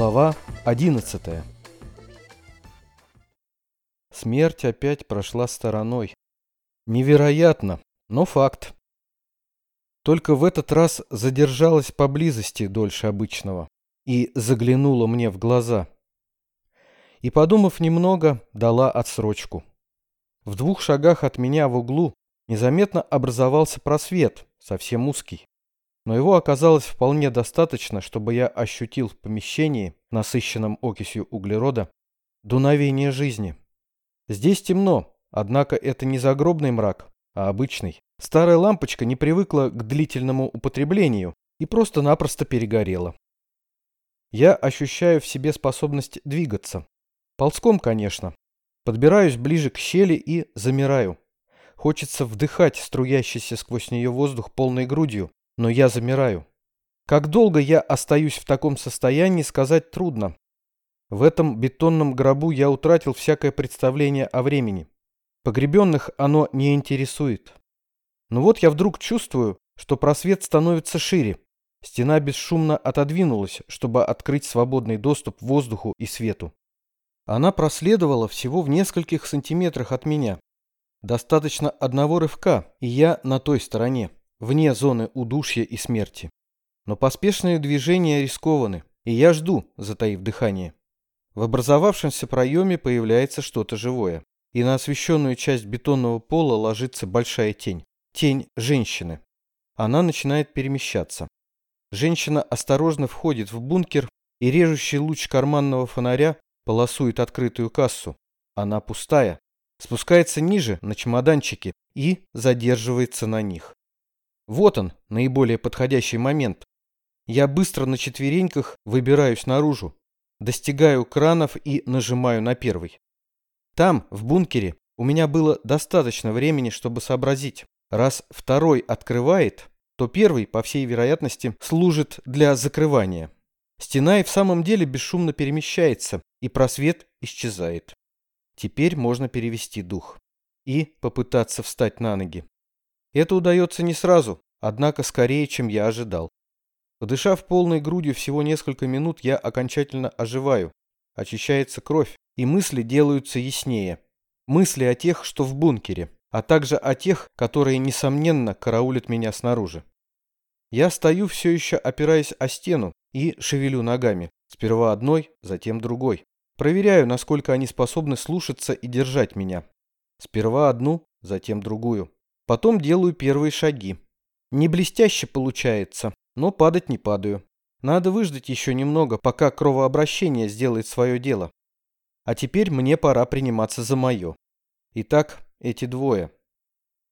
Глава 11 Смерть опять прошла стороной. Невероятно, но факт. Только в этот раз задержалась поблизости дольше обычного и заглянула мне в глаза. И, подумав немного, дала отсрочку. В двух шагах от меня в углу незаметно образовался просвет, совсем узкий но его оказалось вполне достаточно, чтобы я ощутил в помещении, насыщенном окисью углерода, дуновение жизни. Здесь темно, однако это не загробный мрак, а обычный. Старая лампочка не привыкла к длительному употреблению и просто-напросто перегорела. Я ощущаю в себе способность двигаться. Ползком, конечно. Подбираюсь ближе к щели и замираю. Хочется вдыхать струящийся сквозь нее воздух полной грудью, но я замираю. Как долго я остаюсь в таком состоянии, сказать трудно. В этом бетонном гробу я утратил всякое представление о времени. Погребенных оно не интересует. Но вот я вдруг чувствую, что просвет становится шире. Стена бесшумно отодвинулась, чтобы открыть свободный доступ воздуху и свету. Она проследовала всего в нескольких сантиметрах от меня. Достаточно одного рывка, и я на той стороне вне зоны удушья и смерти. Но поспешные движения рискованы, и я жду, затаив дыхание. В образовавшемся проеме появляется что-то живое, и на освещенную часть бетонного пола ложится большая тень. Тень женщины. Она начинает перемещаться. Женщина осторожно входит в бункер, и режущий луч карманного фонаря полосует открытую кассу. Она пустая. Спускается ниже, на чемоданчики, и задерживается на них. Вот он, наиболее подходящий момент. Я быстро на четвереньках выбираюсь наружу, достигаю кранов и нажимаю на первый. Там, в бункере, у меня было достаточно времени, чтобы сообразить. Раз второй открывает, то первый, по всей вероятности, служит для закрывания. Стена и в самом деле бесшумно перемещается, и просвет исчезает. Теперь можно перевести дух и попытаться встать на ноги. Это удается не сразу, однако скорее, чем я ожидал. Подышав полной грудью всего несколько минут, я окончательно оживаю. Очищается кровь, и мысли делаются яснее. Мысли о тех, что в бункере, а также о тех, которые, несомненно, караулят меня снаружи. Я стою все еще опираясь о стену и шевелю ногами, сперва одной, затем другой. Проверяю, насколько они способны слушаться и держать меня. Сперва одну, затем другую. Потом делаю первые шаги. Не блестяще получается, но падать не падаю. Надо выждать еще немного, пока кровообращение сделает свое дело. А теперь мне пора приниматься за мое. Итак, эти двое.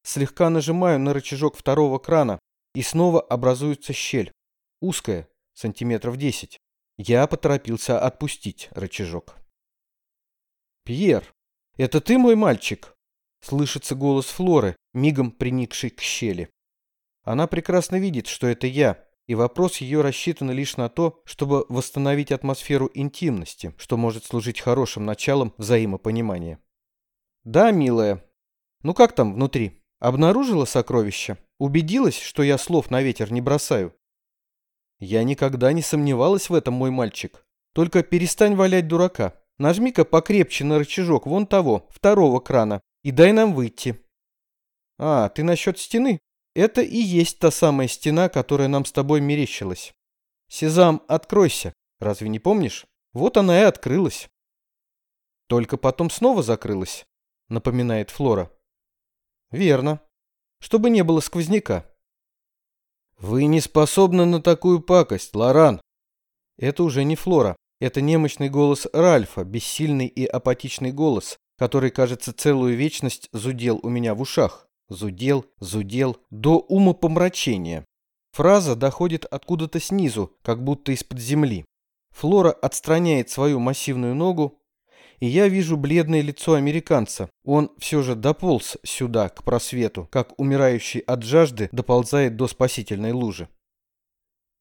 Слегка нажимаю на рычажок второго крана, и снова образуется щель. Узкая, сантиметров 10. Я поторопился отпустить рычажок. «Пьер, это ты мой мальчик?» Слышится голос Флоры, мигом приникшей к щели. Она прекрасно видит, что это я, и вопрос ее рассчитан лишь на то, чтобы восстановить атмосферу интимности, что может служить хорошим началом взаимопонимания. «Да, милая. Ну как там внутри? Обнаружила сокровище? Убедилась, что я слов на ветер не бросаю?» «Я никогда не сомневалась в этом, мой мальчик. Только перестань валять дурака. нажми-ка покрепче на рычажок вон того, второго крана, и дай нам выйти. А, ты насчет стены? Это и есть та самая стена, которая нам с тобой мерещилась. Сезам, откройся. Разве не помнишь? Вот она и открылась. Только потом снова закрылась, напоминает Флора. Верно. Чтобы не было сквозняка. Вы не способны на такую пакость, Лоран. Это уже не Флора. Это немощный голос Ральфа, бессильный и апатичный голос, который, кажется, целую вечность зудел у меня в ушах. Зудел, зудел, до умопомрачения. Фраза доходит откуда-то снизу, как будто из-под земли. Флора отстраняет свою массивную ногу, и я вижу бледное лицо американца. Он все же дополз сюда, к просвету, как умирающий от жажды доползает до спасительной лужи.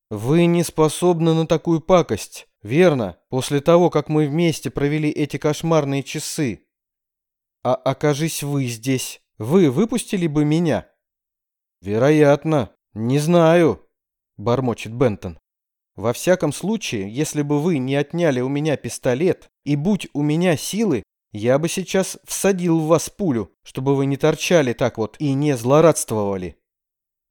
«Вы не способны на такую пакость, верно, после того, как мы вместе провели эти кошмарные часы. А окажись вы здесь, вы выпустили бы меня?» «Вероятно», «Не знаю», — бормочет Бентон. «Во всяком случае, если бы вы не отняли у меня пистолет, и будь у меня силы, я бы сейчас всадил в вас пулю, чтобы вы не торчали так вот и не злорадствовали».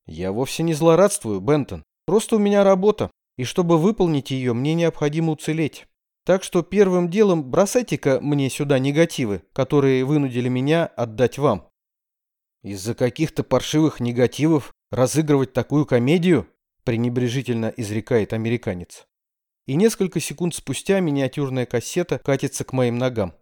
«Я вовсе не злорадствую, Бентон. Просто у меня работа, и чтобы выполнить ее, мне необходимо уцелеть. Так что первым делом бросайте-ка мне сюда негативы, которые вынудили меня отдать вам». «Из-за каких-то паршивых негативов Разыгрывать такую комедию? пренебрежительно изрекает американец. И несколько секунд спустя миниатюрная кассета катится к моим ногам.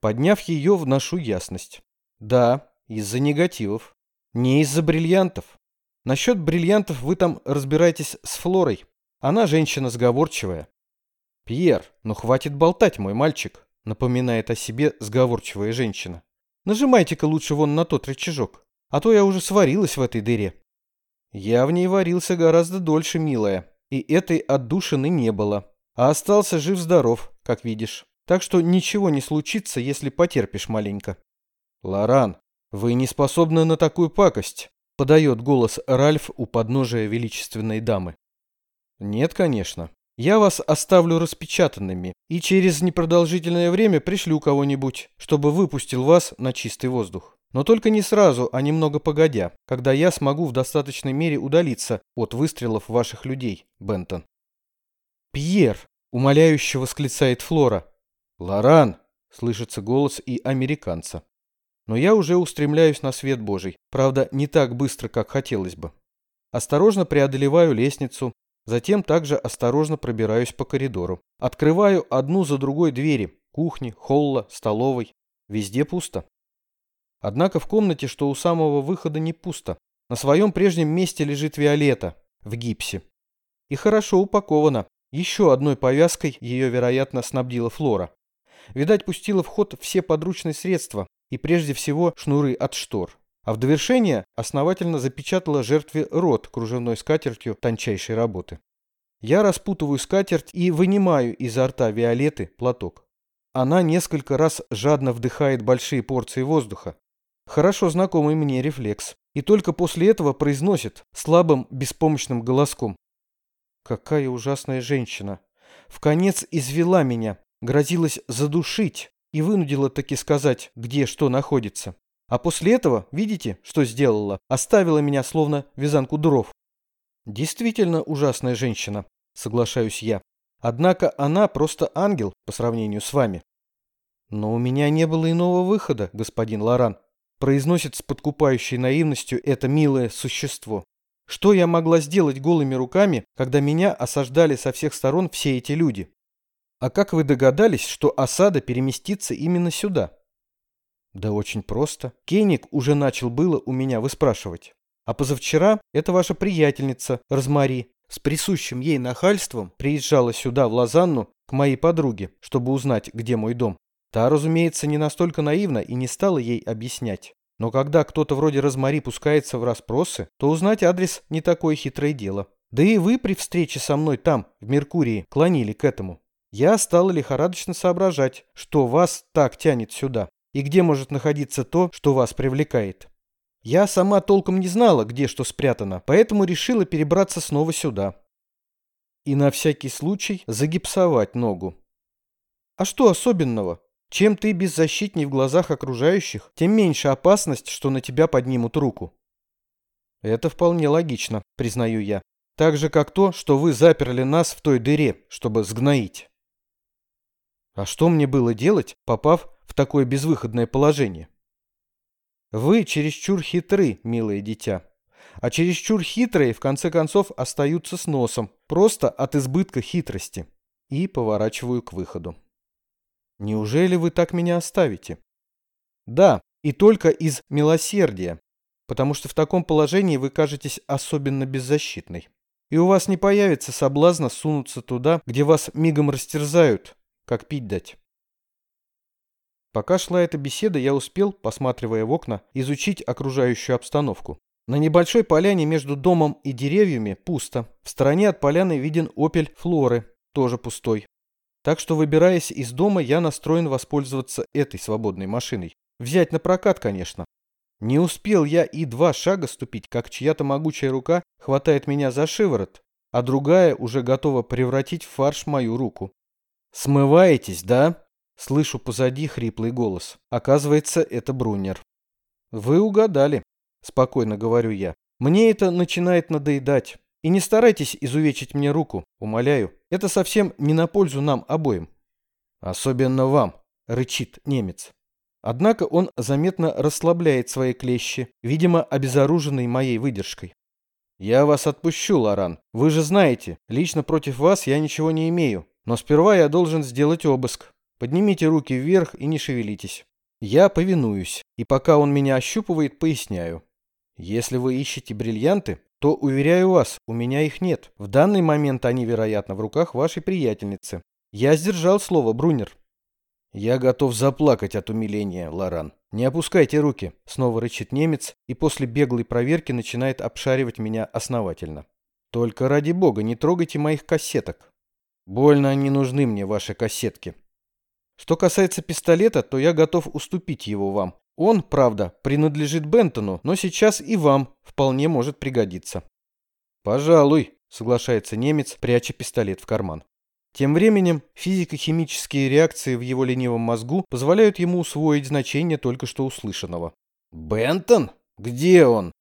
Подняв ее, вношу ясность. Да, из-за негативов. Не из-за бриллиантов. Насчет бриллиантов вы там разбираетесь с Флорой. Она женщина сговорчивая. Пьер, ну хватит болтать, мой мальчик, напоминает о себе сговорчивая женщина. Нажимайте-ка лучше вон на тот рычажок, а то я уже сварилась в этой дыре. Я в ней варился гораздо дольше, милая, и этой отдушины не было. А остался жив-здоров, как видишь. Так что ничего не случится, если потерпишь маленько. Лоран, вы не способны на такую пакость, подает голос Ральф у подножия величественной дамы. Нет, конечно. Я вас оставлю распечатанными и через непродолжительное время пришлю кого-нибудь, чтобы выпустил вас на чистый воздух. Но только не сразу, а немного погодя, когда я смогу в достаточной мере удалиться от выстрелов ваших людей, Бентон. «Пьер!» — умоляюще восклицает Флора. «Лоран!» — слышится голос и американца. Но я уже устремляюсь на свет Божий, правда, не так быстро, как хотелось бы. Осторожно преодолеваю лестницу, затем также осторожно пробираюсь по коридору. Открываю одну за другой двери, кухни, холла, столовой. Везде пусто. Однако в комнате, что у самого выхода, не пусто. На своем прежнем месте лежит Виолетта в гипсе. И хорошо упакована. Еще одной повязкой ее, вероятно, снабдила Флора. Видать, пустила в ход все подручные средства и прежде всего шнуры от штор. А в довершение основательно запечатала жертве рот кружевной скатертью тончайшей работы. Я распутываю скатерть и вынимаю изо рта Виолетты платок. Она несколько раз жадно вдыхает большие порции воздуха, Хорошо знакомый мне рефлекс. И только после этого произносит слабым, беспомощным голоском. Какая ужасная женщина. В конец извела меня, грозилась задушить и вынудила таки сказать, где что находится. А после этого, видите, что сделала? Оставила меня словно вязанку дров. Действительно ужасная женщина, соглашаюсь я. Однако она просто ангел по сравнению с вами. Но у меня не было иного выхода, господин Лоран произносит с подкупающей наивностью это милое существо. Что я могла сделать голыми руками, когда меня осаждали со всех сторон все эти люди? А как вы догадались, что осада переместится именно сюда? Да очень просто. Кеник уже начал было у меня выспрашивать. А позавчера эта ваша приятельница, Розмари, с присущим ей нахальством приезжала сюда, в Лозанну, к моей подруге, чтобы узнать, где мой дом. Та, разумеется, не настолько наивна и не стала ей объяснять. Но когда кто-то вроде Розмари пускается в расспросы, то узнать адрес не такое хитрое дело. Да и вы при встрече со мной там, в Меркурии, клонили к этому. Я стала лихорадочно соображать, что вас так тянет сюда, и где может находиться то, что вас привлекает. Я сама толком не знала, где что спрятано, поэтому решила перебраться снова сюда. И на всякий случай загипсовать ногу. А что особенного? Чем ты беззащитней в глазах окружающих, тем меньше опасность, что на тебя поднимут руку. Это вполне логично, признаю я. Так же, как то, что вы заперли нас в той дыре, чтобы сгноить. А что мне было делать, попав в такое безвыходное положение? Вы чересчур хитры, милое дитя. А чересчур хитрые, в конце концов, остаются с носом, просто от избытка хитрости. И поворачиваю к выходу. Неужели вы так меня оставите? Да, и только из милосердия, потому что в таком положении вы кажетесь особенно беззащитной. И у вас не появится соблазна сунуться туда, где вас мигом растерзают, как пить дать. Пока шла эта беседа, я успел, посматривая в окна, изучить окружающую обстановку. На небольшой поляне между домом и деревьями пусто. В стороне от поляны виден опель Флоры, тоже пустой. Так что, выбираясь из дома, я настроен воспользоваться этой свободной машиной. Взять на прокат, конечно. Не успел я и два шага ступить, как чья-то могучая рука хватает меня за шиворот, а другая уже готова превратить в фарш мою руку. «Смываетесь, да?» Слышу позади хриплый голос. Оказывается, это Брунер. «Вы угадали», — спокойно говорю я. «Мне это начинает надоедать. И не старайтесь изувечить мне руку, умоляю. Это совсем не на пользу нам обоим. Особенно вам, рычит немец. Однако он заметно расслабляет свои клещи, видимо, обезоруженный моей выдержкой. «Я вас отпущу, Лоран. Вы же знаете, лично против вас я ничего не имею. Но сперва я должен сделать обыск. Поднимите руки вверх и не шевелитесь». Я повинуюсь, и пока он меня ощупывает, поясняю. Если вы ищете бриллианты, то, уверяю вас, у меня их нет. В данный момент они, вероятно, в руках вашей приятельницы. Я сдержал слово, Брунер. Я готов заплакать от умиления, Лоран. Не опускайте руки, снова рычит немец и после беглой проверки начинает обшаривать меня основательно. Только ради бога, не трогайте моих кассеток. Больно они нужны мне, ваши кассетки. Что касается пистолета, то я готов уступить его вам. Он, правда, принадлежит Бентону, но сейчас и вам вполне может пригодиться. Пожалуй, соглашается немец, пряча пистолет в карман. Тем временем физико-химические реакции в его ленивом мозгу позволяют ему усвоить значение только что услышанного. «Бентон? Где он?»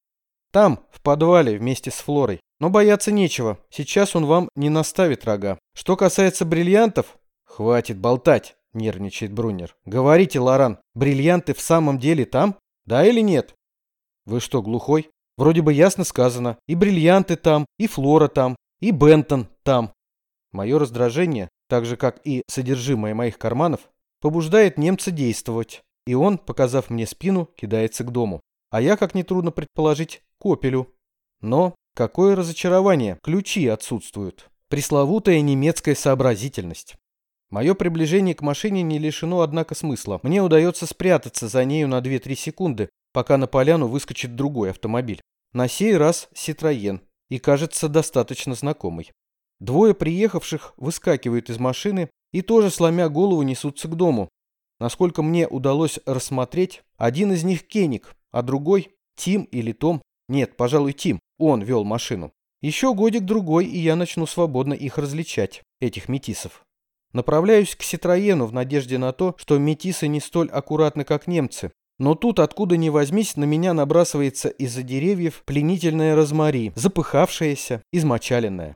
«Там, в подвале, вместе с Флорой. Но бояться нечего, сейчас он вам не наставит рога. Что касается бриллиантов...» «Хватит болтать!» Нервничает Брунер. Говорите, Лоран, бриллианты в самом деле там? Да или нет? Вы что, глухой? Вроде бы ясно сказано. И бриллианты там, и Флора там, и Бентон там. Мое раздражение, так же как и содержимое моих карманов, побуждает немца действовать. И он, показав мне спину, кидается к дому. А я, как нетрудно предположить, к. Но какое разочарование, ключи отсутствуют. Пресловутая немецкая сообразительность. Мое приближение к машине не лишено, однако, смысла. Мне удается спрятаться за нею на 2-3 секунды, пока на поляну выскочит другой автомобиль. На сей раз Ситроен, и кажется достаточно знакомый. Двое приехавших выскакивают из машины и тоже, сломя голову, несутся к дому. Насколько мне удалось рассмотреть, один из них Кеник, а другой Тим или Том. Нет, пожалуй, Тим. Он вел машину. Еще годик-другой, и я начну свободно их различать, этих метисов. Направляюсь к Ситроену в надежде на то, что метисы не столь аккуратны, как немцы. Но тут, откуда ни возьмись, на меня набрасывается из-за деревьев пленительная розмари, запыхавшаяся, измочаленная.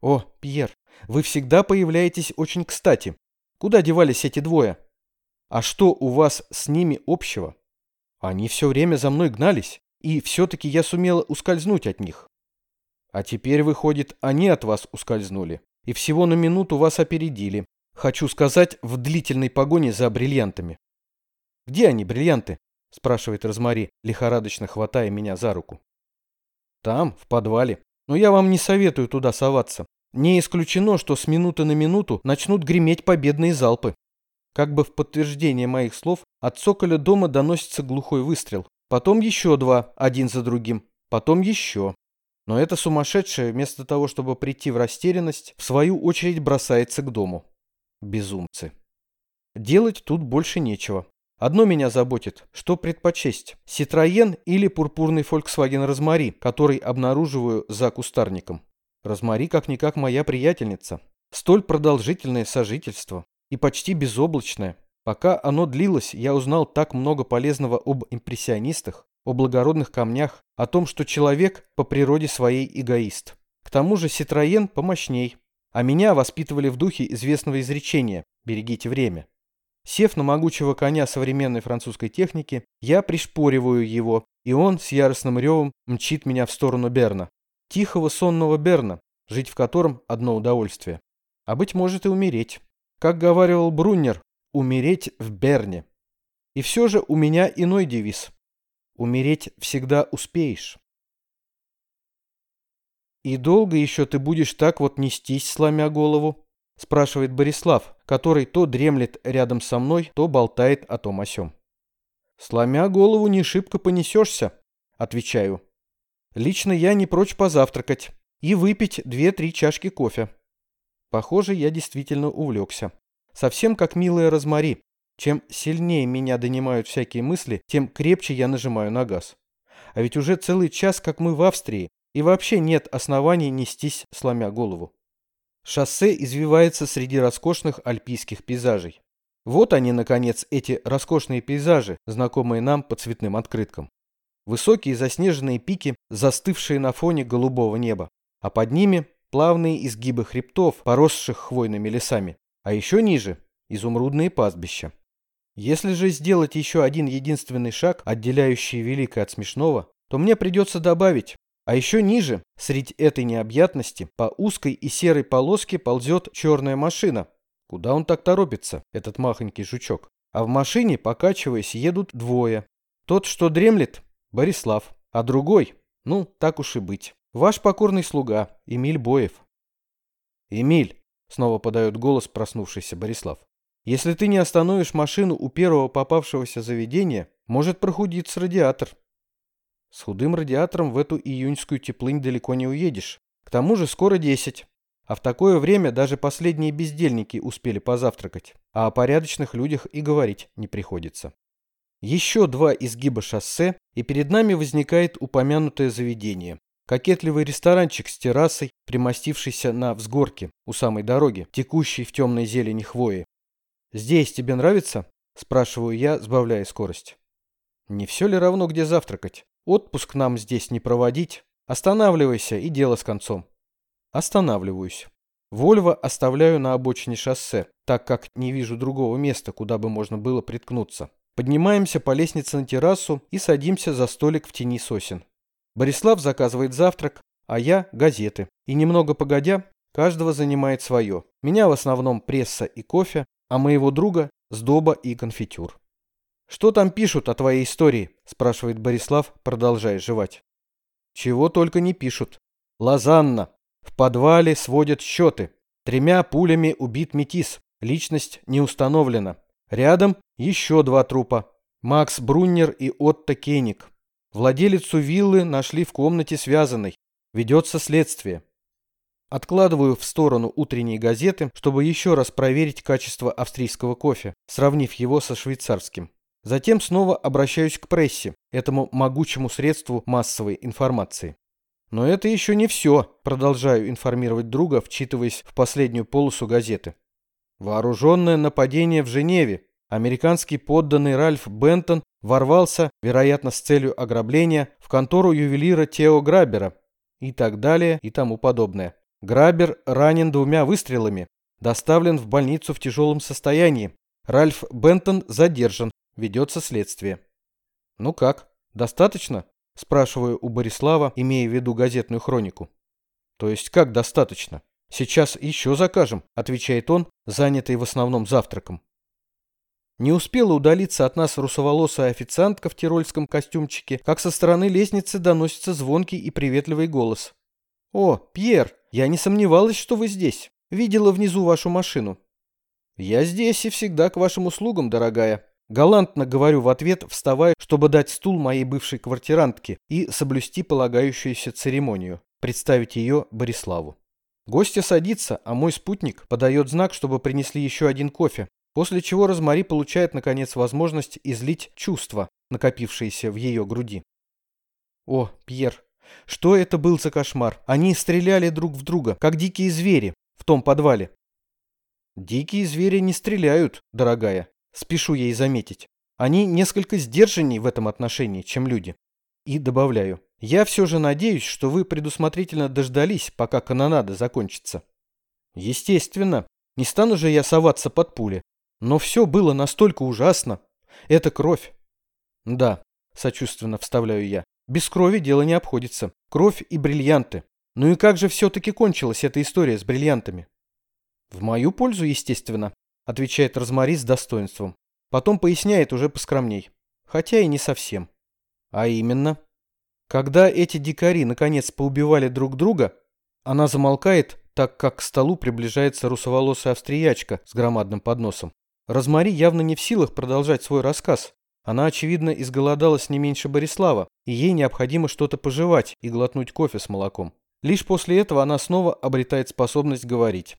О, Пьер, вы всегда появляетесь очень кстати. Куда девались эти двое? А что у вас с ними общего? Они все время за мной гнались, и все-таки я сумела ускользнуть от них. А теперь, выходит, они от вас ускользнули и всего на минуту вас опередили. Хочу сказать, в длительной погоне за бриллиантами. «Где они, бриллианты?» – спрашивает Розмари, лихорадочно хватая меня за руку. «Там, в подвале. Но я вам не советую туда соваться. Не исключено, что с минуты на минуту начнут греметь победные залпы». Как бы в подтверждение моих слов, от цоколя дома доносится глухой выстрел. Потом еще два, один за другим. Потом еще. Но эта сумасшедшая, вместо того, чтобы прийти в растерянность, в свою очередь бросается к дому. Безумцы. Делать тут больше нечего. Одно меня заботит, что предпочесть, Ситроен или пурпурный Volkswagen Розмари, который обнаруживаю за кустарником. Розмари как-никак моя приятельница. Столь продолжительное сожительство. и почти безоблачное. Пока оно длилось, я узнал так много полезного об импрессионистах, о благородных камнях, о том, что человек по природе своей эгоист. К тому же Ситроен помощней. А меня воспитывали в духе известного изречения «берегите время». Сев на могучего коня современной французской техники, я пришпориваю его, и он с яростным ревом мчит меня в сторону Берна. Тихого сонного Берна, жить в котором одно удовольствие. А быть может и умереть. Как говаривал Бруннер, умереть в Берне. И все же у меня иной девиз. Умереть всегда успеешь. «И долго еще ты будешь так вот нестись, сломя голову?» – спрашивает Борислав, который то дремлет рядом со мной, то болтает о том о сём. «Сломя голову не шибко понесешься», – отвечаю. «Лично я не прочь позавтракать и выпить две-три чашки кофе». Похоже, я действительно увлекся. Совсем как милая Розмари. Чем сильнее меня донимают всякие мысли, тем крепче я нажимаю на газ. А ведь уже целый час, как мы в Австрии, и вообще нет оснований нестись, сломя голову. Шоссе извивается среди роскошных альпийских пейзажей. Вот они, наконец, эти роскошные пейзажи, знакомые нам по цветным открыткам. Высокие заснеженные пики, застывшие на фоне голубого неба, а под ними плавные изгибы хребтов, поросших хвойными лесами, а еще ниже – изумрудные пастбища. Если же сделать еще один единственный шаг, отделяющий великое от смешного, то мне придется добавить а еще ниже, среди этой необъятности, по узкой и серой полоске ползет черная машина. Куда он так торопится, этот махонький жучок? А в машине, покачиваясь, едут двое. Тот, что дремлет, Борислав, а другой, ну, так уж и быть, ваш покорный слуга, Эмиль Боев. Эмиль, снова подает голос проснувшийся Борислав. Если ты не остановишь машину у первого попавшегося заведения, может прохудиться радиатор. С худым радиатором в эту июньскую теплынь далеко не уедешь. К тому же скоро десять. А в такое время даже последние бездельники успели позавтракать. А о порядочных людях и говорить не приходится. Еще два изгиба шоссе, и перед нами возникает упомянутое заведение. Кокетливый ресторанчик с террасой, примостившийся на взгорке у самой дороги, текущей в темной зелени хвои. «Здесь тебе нравится?» – спрашиваю я, сбавляя скорость. «Не все ли равно, где завтракать?» Отпуск нам здесь не проводить. Останавливайся и дело с концом. Останавливаюсь. Вольво оставляю на обочине шоссе, так как не вижу другого места, куда бы можно было приткнуться. Поднимаемся по лестнице на террасу и садимся за столик в тени сосен. Борислав заказывает завтрак, а я – газеты. И немного погодя, каждого занимает свое. Меня в основном пресса и кофе, а моего друга – сдоба и конфитюр. «Что там пишут о твоей истории?» – спрашивает Борислав, продолжая жевать. «Чего только не пишут. Лозанна. В подвале сводят счеты. Тремя пулями убит Метис. Личность не установлена. Рядом еще два трупа. Макс Бруннер и Отто Кеник. Владелицу виллы нашли в комнате связанной. Ведется следствие. Откладываю в сторону утренние газеты, чтобы еще раз проверить качество австрийского кофе, сравнив его со швейцарским. Затем снова обращаюсь к прессе, этому могучему средству массовой информации. Но это еще не все, продолжаю информировать друга, вчитываясь в последнюю полосу газеты. Вооруженное нападение в Женеве. Американский подданный Ральф Бентон ворвался, вероятно, с целью ограбления, в контору ювелира Тео Грабера и так далее и тому подобное. Грабер ранен двумя выстрелами, доставлен в больницу в тяжелом состоянии. Ральф Бентон задержан, Ведется следствие. Ну как, достаточно? Спрашиваю у Борислава, имея в виду газетную хронику. То есть как достаточно? Сейчас еще закажем, отвечает он, занятый в основном завтраком. Не успела удалиться от нас русоволосая официантка в тирольском костюмчике, как со стороны лестницы доносится звонкий и приветливый голос. «О, Пьер, я не сомневалась, что вы здесь. Видела внизу вашу машину». «Я здесь и всегда к вашим услугам, дорогая», Галантно говорю в ответ, вставая, чтобы дать стул моей бывшей квартирантке и соблюсти полагающуюся церемонию, представить ее Бориславу. Гостья садится, а мой спутник подает знак, чтобы принесли еще один кофе, после чего Розмари получает, наконец, возможность излить чувства, накопившиеся в ее груди. О, Пьер, что это был за кошмар? Они стреляли друг в друга, как дикие звери, в том подвале. Дикие звери не стреляют, дорогая, спешу ей заметить. Они несколько сдержанней в этом отношении, чем люди. И добавляю, я все же надеюсь, что вы предусмотрительно дождались, пока канонада закончится. Естественно, не стану же я соваться под пули. Но все было настолько ужасно. Это кровь. Да, сочувственно вставляю я. Без крови дело не обходится. Кровь и бриллианты. Ну и как же все-таки кончилась эта история с бриллиантами? В мою пользу, естественно, отвечает Розмари с достоинством. Потом поясняет уже поскромней. Хотя и не совсем. А именно, когда эти дикари наконец поубивали друг друга, она замолкает, так как к столу приближается русоволосая австриячка с громадным подносом. Розмари явно не в силах продолжать свой рассказ. Она, очевидно, изголодалась не меньше Борислава, и ей необходимо что-то пожевать и глотнуть кофе с молоком. Лишь после этого она снова обретает способность говорить.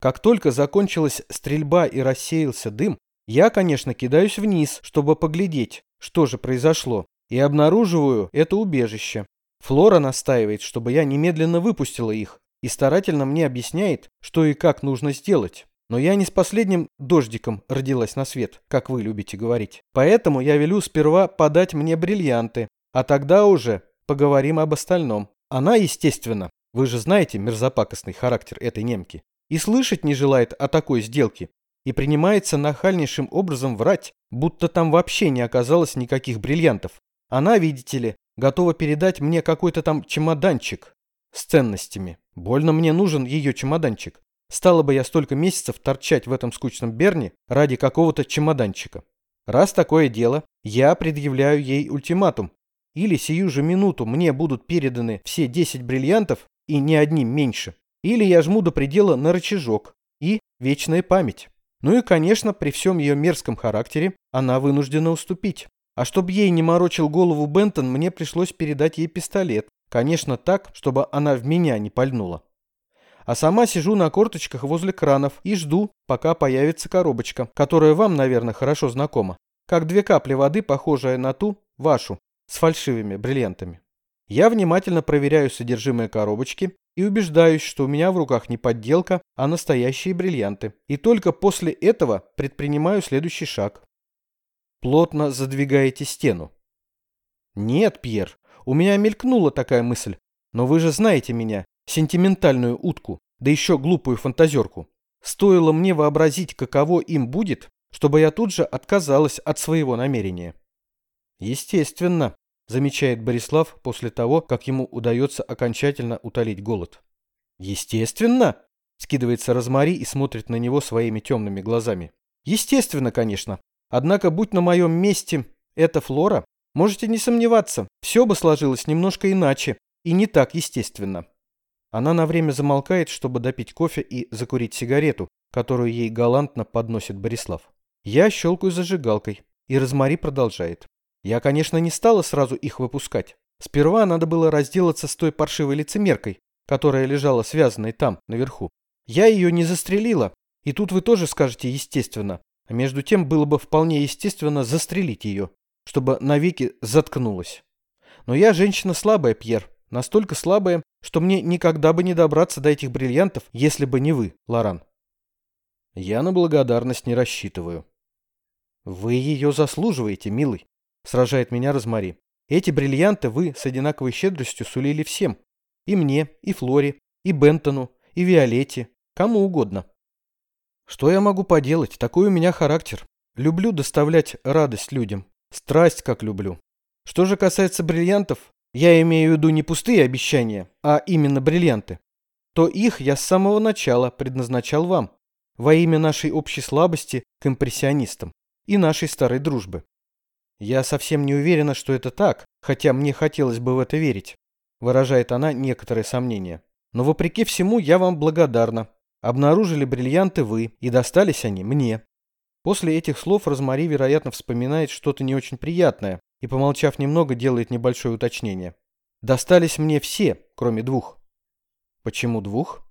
Как только закончилась стрельба и рассеялся дым, я, конечно, кидаюсь вниз, чтобы поглядеть, что же произошло, и обнаруживаю это убежище. Флора настаивает, чтобы я немедленно выпустила их, и старательно мне объясняет, что и как нужно сделать. Но я не с последним дождиком родилась на свет, как вы любите говорить. Поэтому я велю сперва подать мне бриллианты, а тогда уже поговорим об остальном. Она, естественно, вы же знаете мерзопакостный характер этой немки, и слышать не желает о такой сделке, и принимается нахальнейшим образом врать, будто там вообще не оказалось никаких бриллиантов. Она, видите ли, готова передать мне какой-то там чемоданчик с ценностями. Больно мне нужен ее чемоданчик. Стало бы я столько месяцев торчать в этом скучном Берне ради какого-то чемоданчика. Раз такое дело, я предъявляю ей ультиматум. Или сию же минуту мне будут переданы все 10 бриллиантов и ни одним меньше. Или я жму до предела на рычажок и вечная память. Ну и, конечно, при всем ее мерзком характере она вынуждена уступить. А чтобы ей не морочил голову Бентон, мне пришлось передать ей пистолет. Конечно, так, чтобы она в меня не пальнула. А сама сижу на корточках возле кранов и жду, пока появится коробочка, которая вам, наверное, хорошо знакома. Как две капли воды, похожая на ту, вашу, с фальшивыми бриллиантами. Я внимательно проверяю содержимое коробочки и убеждаюсь, что у меня в руках не подделка, а настоящие бриллианты. И только после этого предпринимаю следующий шаг. Плотно задвигаете стену. Нет, Пьер, у меня мелькнула такая мысль, но вы же знаете меня, сентиментальную утку, да еще глупую фантазерку. Стоило мне вообразить, каково им будет, чтобы я тут же отказалась от своего намерения. Естественно, замечает Борислав после того, как ему удается окончательно утолить голод. Естественно, скидывается Розмари и смотрит на него своими темными глазами. Естественно, конечно. Однако, будь на моем месте эта Флора, можете не сомневаться, все бы сложилось немножко иначе и не так естественно. Она на время замолкает, чтобы допить кофе и закурить сигарету, которую ей галантно подносит Борислав. Я щелкаю зажигалкой, и Розмари продолжает. Я, конечно, не стала сразу их выпускать. Сперва надо было разделаться с той паршивой лицемеркой, которая лежала связанной там, наверху. Я ее не застрелила, и тут вы тоже скажете естественно. А между тем было бы вполне естественно застрелить ее, чтобы навеки заткнулась. Но я женщина слабая, Пьер, настолько слабая, что мне никогда бы не добраться до этих бриллиантов, если бы не вы, Лоран. Я на благодарность не рассчитываю. Вы ее заслуживаете, милый. Сражает меня Розмари. Эти бриллианты вы с одинаковой щедростью сулили всем. И мне, и Флоре, и Бентону, и Виолетте. Кому угодно. Что я могу поделать? Такой у меня характер. Люблю доставлять радость людям. Страсть как люблю. Что же касается бриллиантов, я имею в виду не пустые обещания, а именно бриллианты, то их я с самого начала предназначал вам, во имя нашей общей слабости к импрессионистам и нашей старой дружбы. «Я совсем не уверена, что это так, хотя мне хотелось бы в это верить», выражает она некоторые сомнения. «Но вопреки всему я вам благодарна. Обнаружили бриллианты вы, и достались они мне». После этих слов Розмари, вероятно, вспоминает что-то не очень приятное и, помолчав немного, делает небольшое уточнение. «Достались мне все, кроме двух». «Почему двух?»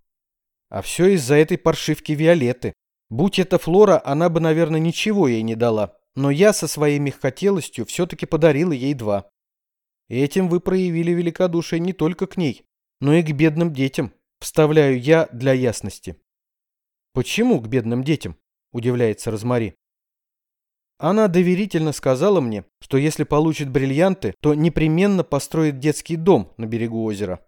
«А все из-за этой паршивки Виолетты. Будь это Флора, она бы, наверное, ничего ей не дала но я со своей мягкотелостью все-таки подарила ей два. Этим вы проявили великодушие не только к ней, но и к бедным детям, вставляю я для ясности. Почему к бедным детям? Удивляется Розмари. Она доверительно сказала мне, что если получит бриллианты, то непременно построит детский дом на берегу озера.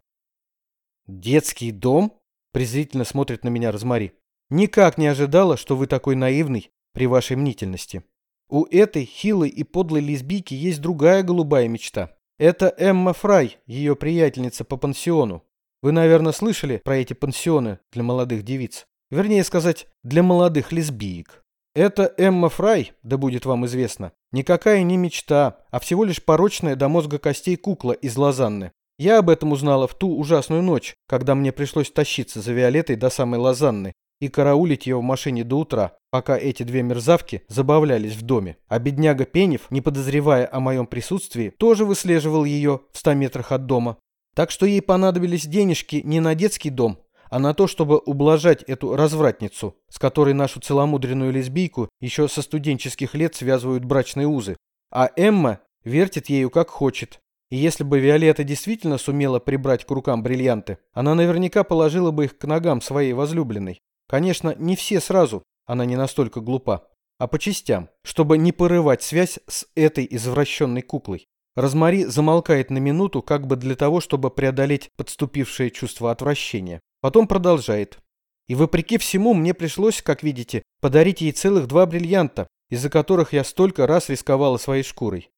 Детский дом? Презрительно смотрит на меня Розмари. Никак не ожидала, что вы такой наивный при вашей мнительности. У этой хилой и подлой лесбийки есть другая голубая мечта. Это Эмма Фрай, ее приятельница по пансиону. Вы, наверное, слышали про эти пансионы для молодых девиц. Вернее сказать, для молодых лесбиек. Это Эмма Фрай, да будет вам известно, никакая не мечта, а всего лишь порочная до мозга костей кукла из Лозанны. Я об этом узнала в ту ужасную ночь, когда мне пришлось тащиться за Виолеттой до самой Лозанны и караулить ее в машине до утра, пока эти две мерзавки забавлялись в доме. А бедняга Пенев, не подозревая о моем присутствии, тоже выслеживал ее в ста метрах от дома. Так что ей понадобились денежки не на детский дом, а на то, чтобы ублажать эту развратницу, с которой нашу целомудренную лесбийку еще со студенческих лет связывают брачные узы. А Эмма вертит ею как хочет. И если бы Виолетта действительно сумела прибрать к рукам бриллианты, она наверняка положила бы их к ногам своей возлюбленной. Конечно, не все сразу, она не настолько глупа, а по частям, чтобы не порывать связь с этой извращенной куклой. Розмари замолкает на минуту, как бы для того, чтобы преодолеть подступившее чувство отвращения. Потом продолжает. И вопреки всему мне пришлось, как видите, подарить ей целых два бриллианта, из-за которых я столько раз рисковала своей шкурой.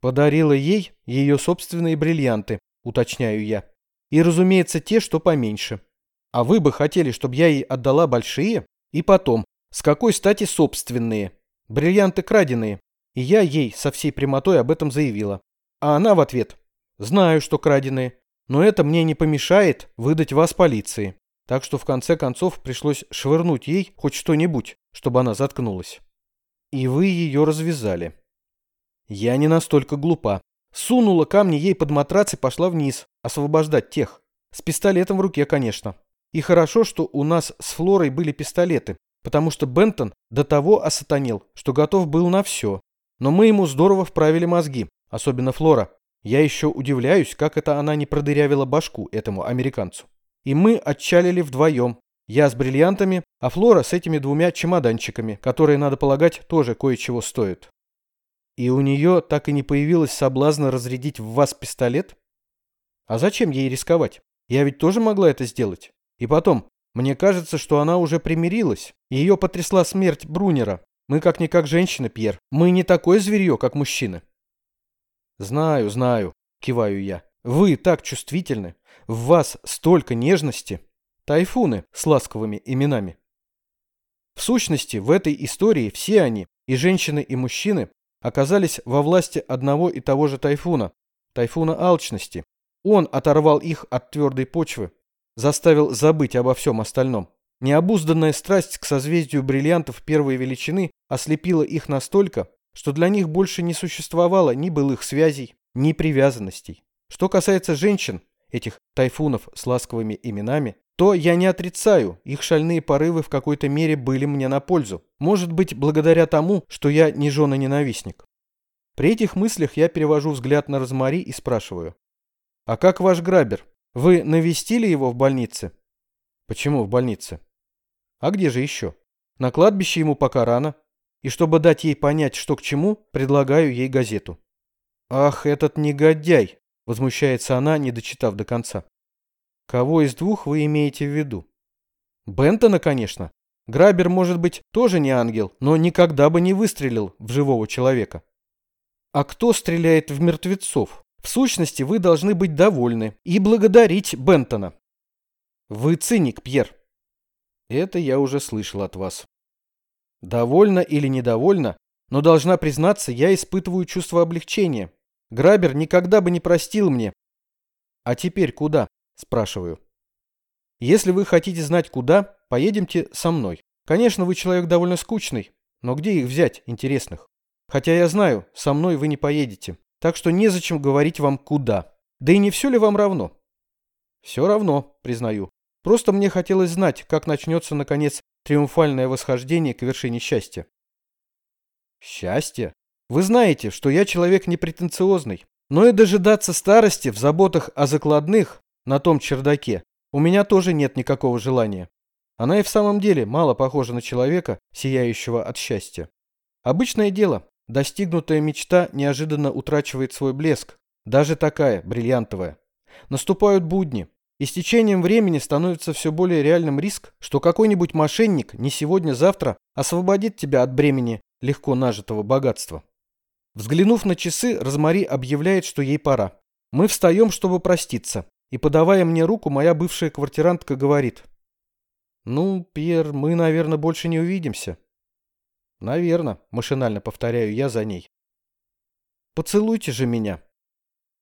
Подарила ей ее собственные бриллианты, уточняю я. И, разумеется, те, что поменьше. А вы бы хотели, чтобы я ей отдала большие? И потом, с какой стати собственные? Бриллианты краденые. И я ей со всей прямотой об этом заявила. А она в ответ. Знаю, что краденые. Но это мне не помешает выдать вас полиции. Так что в конце концов пришлось швырнуть ей хоть что-нибудь, чтобы она заткнулась. И вы ее развязали. Я не настолько глупа. Сунула камни ей под матрац и пошла вниз, освобождать тех. С пистолетом в руке, конечно. И хорошо, что у нас с Флорой были пистолеты, потому что Бентон до того осатанел, что готов был на все. Но мы ему здорово вправили мозги, особенно Флора. Я еще удивляюсь, как это она не продырявила башку этому американцу. И мы отчалили вдвоем. Я с бриллиантами, а Флора с этими двумя чемоданчиками, которые, надо полагать, тоже кое-чего стоят. И у нее так и не появилось соблазна разрядить в вас пистолет? А зачем ей рисковать? Я ведь тоже могла это сделать. И потом, мне кажется, что она уже примирилась. Ее потрясла смерть Брунера. Мы как-никак женщины, Пьер. Мы не такое зверье, как мужчины. Знаю, знаю, киваю я. Вы так чувствительны. В вас столько нежности. Тайфуны с ласковыми именами. В сущности, в этой истории все они, и женщины, и мужчины, оказались во власти одного и того же тайфуна, тайфуна алчности. Он оторвал их от твердой почвы, заставил забыть обо всем остальном. Необузданная страсть к созвездию бриллиантов первой величины ослепила их настолько, что для них больше не существовало ни былых связей, ни привязанностей. Что касается женщин, этих тайфунов с ласковыми именами, то я не отрицаю, их шальные порывы в какой-то мере были мне на пользу. Может быть, благодаря тому, что я не жена-ненавистник. При этих мыслях я перевожу взгляд на Розмари и спрашиваю. «А как ваш грабер? Вы навестили его в больнице? Почему в больнице? А где же еще? На кладбище ему пока рано. И чтобы дать ей понять, что к чему, предлагаю ей газету. Ах, этот негодяй! Возмущается она, не дочитав до конца. Кого из двух вы имеете в виду? Бентона, конечно. Грабер, может быть, тоже не ангел, но никогда бы не выстрелил в живого человека. А кто стреляет в мертвецов? В сущности, вы должны быть довольны и благодарить Бентона. Вы циник, Пьер. Это я уже слышал от вас. Довольна или недовольна, но должна признаться, я испытываю чувство облегчения. Грабер никогда бы не простил мне. А теперь куда? Спрашиваю. Если вы хотите знать куда, поедемте со мной. Конечно, вы человек довольно скучный, но где их взять, интересных? Хотя я знаю, со мной вы не поедете. Так что незачем говорить вам куда. Да и не все ли вам равно? Все равно, признаю. Просто мне хотелось знать, как начнется, наконец, триумфальное восхождение к вершине счастья. Счастье? Вы знаете, что я человек непретенциозный. Но и дожидаться старости в заботах о закладных на том чердаке у меня тоже нет никакого желания. Она и в самом деле мало похожа на человека, сияющего от счастья. Обычное дело, достигнутая мечта неожиданно утрачивает свой блеск, даже такая, бриллиантовая. Наступают будни, и с течением времени становится все более реальным риск, что какой-нибудь мошенник не сегодня-завтра освободит тебя от бремени легко нажитого богатства. Взглянув на часы, Розмари объявляет, что ей пора. Мы встаем, чтобы проститься, и, подавая мне руку, моя бывшая квартирантка говорит. «Ну, Пьер, мы, наверное, больше не увидимся». «Наверно», – машинально повторяю я за ней. «Поцелуйте же меня».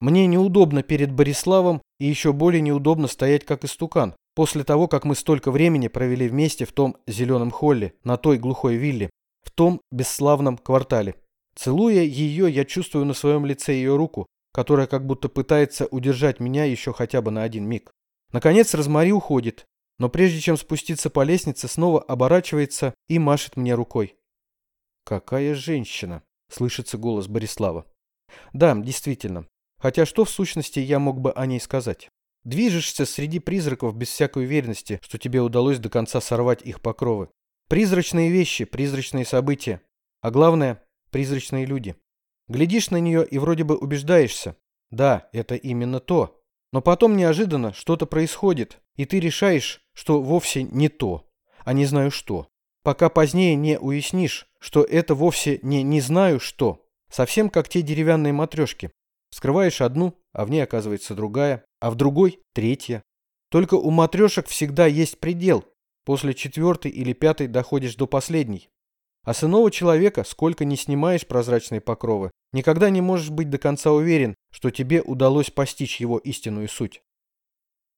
Мне неудобно перед Бориславом и еще более неудобно стоять как истукан, после того, как мы столько времени провели вместе в том зеленом холле, на той глухой вилле, в том бесславном квартале. Целуя ее, я чувствую на своем лице ее руку, которая как будто пытается удержать меня еще хотя бы на один миг. Наконец Розмари уходит, но прежде чем спуститься по лестнице, снова оборачивается и машет мне рукой. «Какая женщина!» — слышится голос Борислава. «Да, действительно. Хотя что в сущности я мог бы о ней сказать? Движешься среди призраков без всякой уверенности, что тебе удалось до конца сорвать их покровы. Призрачные вещи, призрачные события. А главное, призрачные люди. Глядишь на нее и вроде бы убеждаешься. Да, это именно то. Но потом неожиданно что-то происходит, и ты решаешь, что вовсе не то, а не знаю что. Пока позднее не уяснишь, что это вовсе не «не знаю что». Совсем как те деревянные матрешки. Вскрываешь одну, а в ней оказывается другая, а в другой – третья. Только у матрешек всегда есть предел. После четвертой или пятой доходишь до последней. А с иного человека, сколько не снимаешь прозрачные покровы, никогда не можешь быть до конца уверен, что тебе удалось постичь его истинную суть.